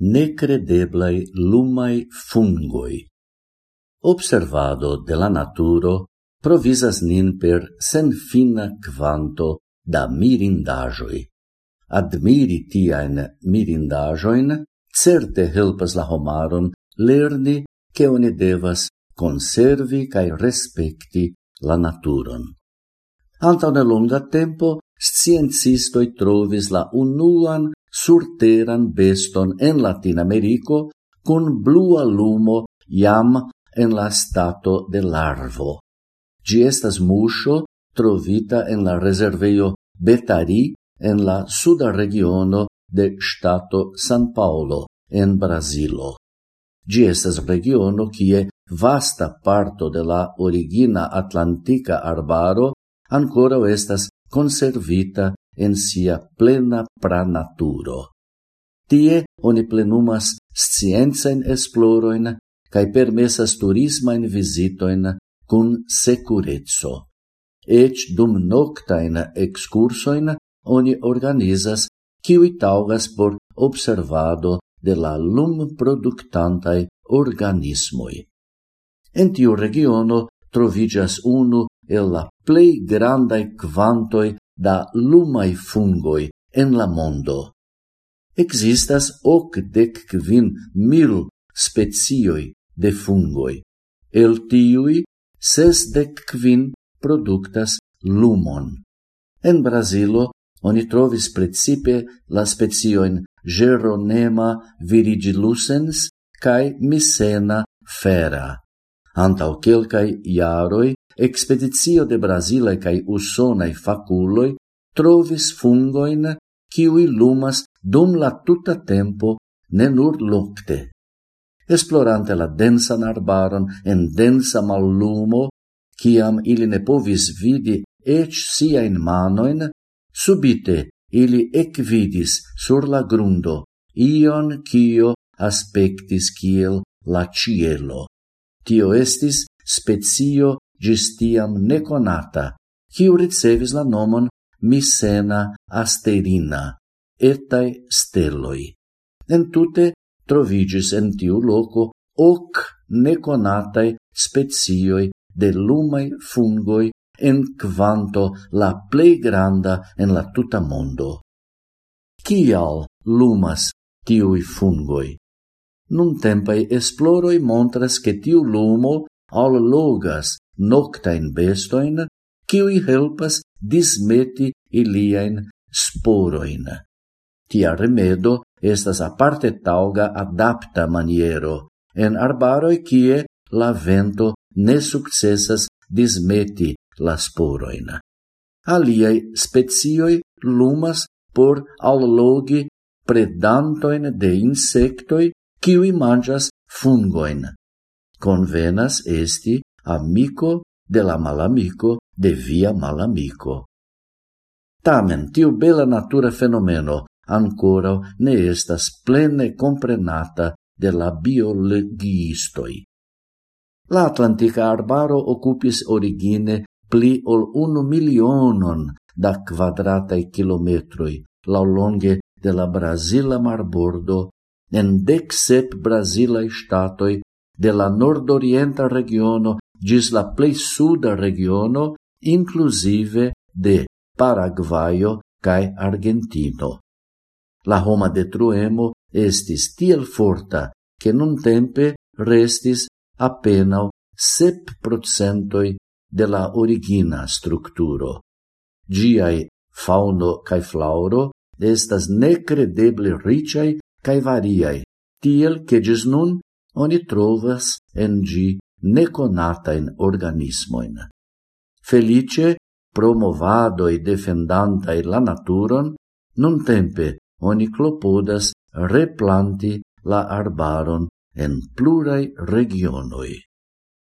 necredeblai lumai fungoi. Observado de la naturo provisas nin per senfina quanto da mirindajoi. Admiri tiaen mirindajoin certe helpas la homaron lerni che oni devas conservi cae respecti la naturon. Anta ne longa tempo, sciencistoi trovis la unuan surteran beston en Latin Americo cun blua lumo iam en la stato de larvo. Gi estas muscio trovita en la reserveio Betari en la suda regiono de stato San Paolo en Brasilo. Gi estas regiono kie vasta parto de la origina Atlantica arbaro ancora estas conservita en sia plena pranaturo. Tie oni plenumas sciencain esploroin cae permesas turismain visitoin cun securezzo. Ec dum noctain excursoin oni organizas qui taugas por observado de la lum productantai organismoi. En tiu regiono trovigas unu el la plei grandai quantoi da lumai fungoi en la mondo. Existas hoc dec quin mil spezioi de fungoi. El tiui, sesdec quin productas lumon. En Brasilo oni trovis principe la spezioin Geronema virigillucens cae Micena fera. Antau quelcae iaroi, expedizio de Brasile cae Usonae faculoi trovis fungoin ciui lumas dum la tuta tempo ne nur locte. Esplorante la densa arbaron en densa mallumo, ciam ili ne povis vidi ec siain manoin, subite ili ecvidis sur la grundo ion cio aspectis kiel la cielo. Tio estis specio gestiam neconata, quiu ricevis la nomon Misena Asterina, etai steloi. Entute trovigis en tiu loco hoc neconatae specioi de lumai fungoi en quanto la plei granda en la tuta mondo. Cial lumas tiui fungoi? Nuntempaj esploroi montras che tiu lumo al logas noctain bestoin, kiui helpas dismeti iliain sporoin. Tia remedo estas aparte tauga adapta maniero, en arbaroi kie la vento ne successas dismeti la sporoin. Aliai specioi lumas por allogi predantoin de insectoi kiui mangias fungoin. Convenas esti amico de la malamico de via malamico. Tamen, tiu bela natura fenomeno ancora ne estas plene comprenata de la biologiistoi. La Atlantica arbaro occupis origine pli ol unu milionon da quadratae kilometroi, laulonge de la Brasila marbordo en dec sep Brasilae statoi de la nordorienta regiono gis la plei suda regiono, inclusive de Paraguayo cae Argentino. La homa detruemo estis tiel forta che nun tempe restis apenao sep procentoi de la origina structuro. Giai fauno cae flauro estas necredeble ricai cae variai, tiel che gis nun oni trovas en gi neconatain organismoin. Felice, promovadoi defendantai la naturon, nun tempe oni clopodas replanti la arbaron en plurai regionoi.